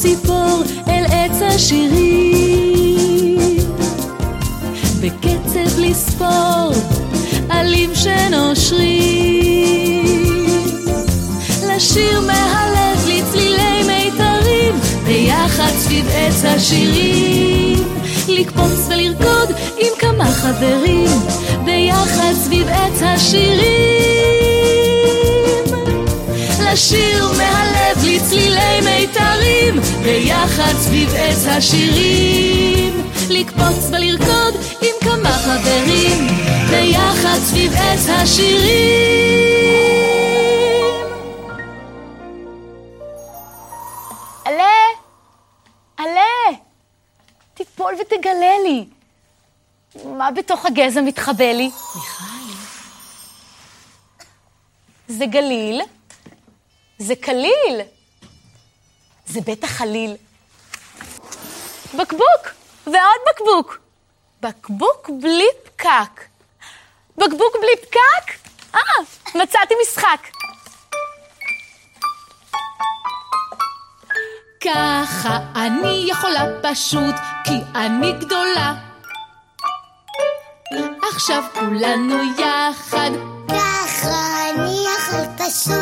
ציפור אל עץ השירים. בקצב לספור עלים שנושרים. לשיר מהלב לצלילי מיתרים, ביחד סביב עץ השירים. לקפוץ ולרקוד עם כמה חברים, ביחד סביב עץ השירים. ביחד סביב עץ השירים. לקפוץ ולרקוד עם כמה חברים, ביחד סביב עץ השירים. עלה! עלה! תיפול ותגלה לי. מה בתוך הגזע מתחבא לי? מיכלי, זה גליל? זה קליל. זה בטח חליל. בקבוק! ועוד בקבוק! בקבוק בלי פקק. בקבוק בלי פקק? אה, מצאתי משחק. ככה אני יכולה פשוט, כי אני גדולה. עכשיו כולנו יחד, ככה אני יכול פשוט,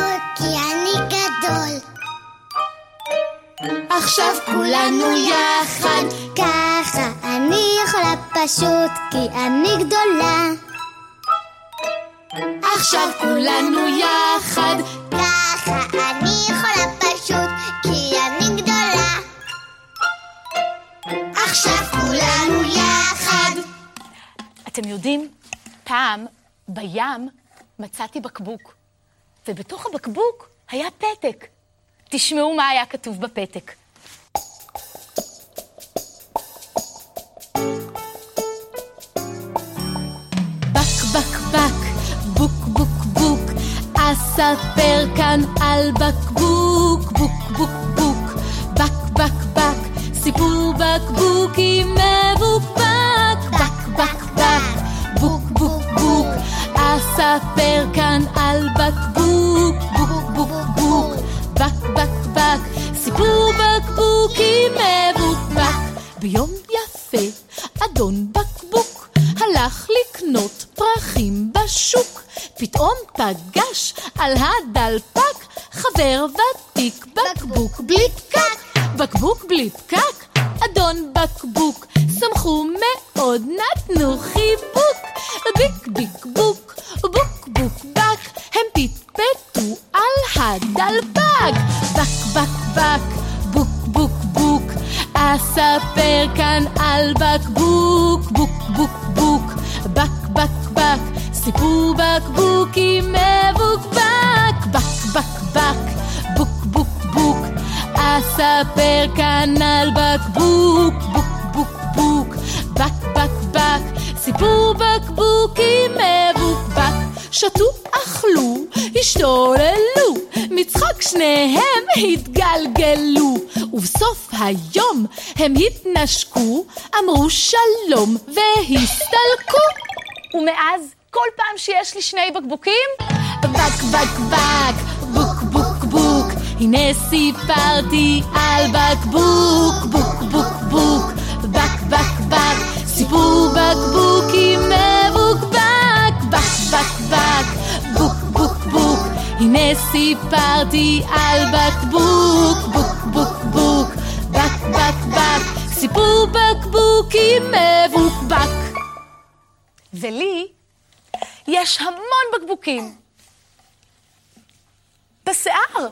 עכשיו כולנו יחד. ככה אני יכולה פשוט, כי אני גדולה. עכשיו כולנו יחד, ככה אני יכולה פשוט, כי אני גדולה. עכשיו כולנו יחד. אתם יודעים, פעם בים מצאתי בקבוק, ובתוך הבקבוק היה פתק. תשמעו מה היה כתוב בפתק. אספר כאן על בקבוק, בוק בוק בוק, בק בק בק, סיפור בקבוקי מבוקבק, בק בק בק, בוק בוק בוק, אספר כאן על בקבוק, בוק בוק בוק, בק בק בק, סיפור בקבוקי מבוקבק. ביום יפה, אדון בקבוק הלך לקנות פרחים בשוק. פתאום פגש על הדלפק חבר ותיק בקבוק בלי פקק. בקבוק בלי פקק, אדון בקבוק, שמחו מאוד, נתנו חיבוק. ביק ביק בוק, בוק בוק בק, הם פטפטו על הדלפק. בק בק בק, בוק בוק בוק, אספר כאן על בקבוק, בוק בוק בוק, בק בק בק, סיפור בקבוקי מבוקבק, בק בק בק, בוק בוק בוק, אספר כאן על בקבוק, בוק בוק בוק, בק בק בק, סיפור בקבוקי מבוקבק. שתו, אכלו, השתוללו, מצחוק שניהם התגלגלו, ובסוף היום הם התנשקו, אמרו שלום והסתלקו. ומאז, כל פעם שיש לי שני בקבוקים, בק בק בק, בוק בוק בוק, הנה סיפרתי על בקבוק, בוק בוק בוק, בק בק בק, סיפור בקבוקי מבוקבק, בק בק בק, בוק בוק בוק, הנה סיפרתי על בקבוק, בוק בוק בוק, בק בק בק, סיפור בקבוקי מבוקבק. ולי יש המון בקבוקים. בשיער.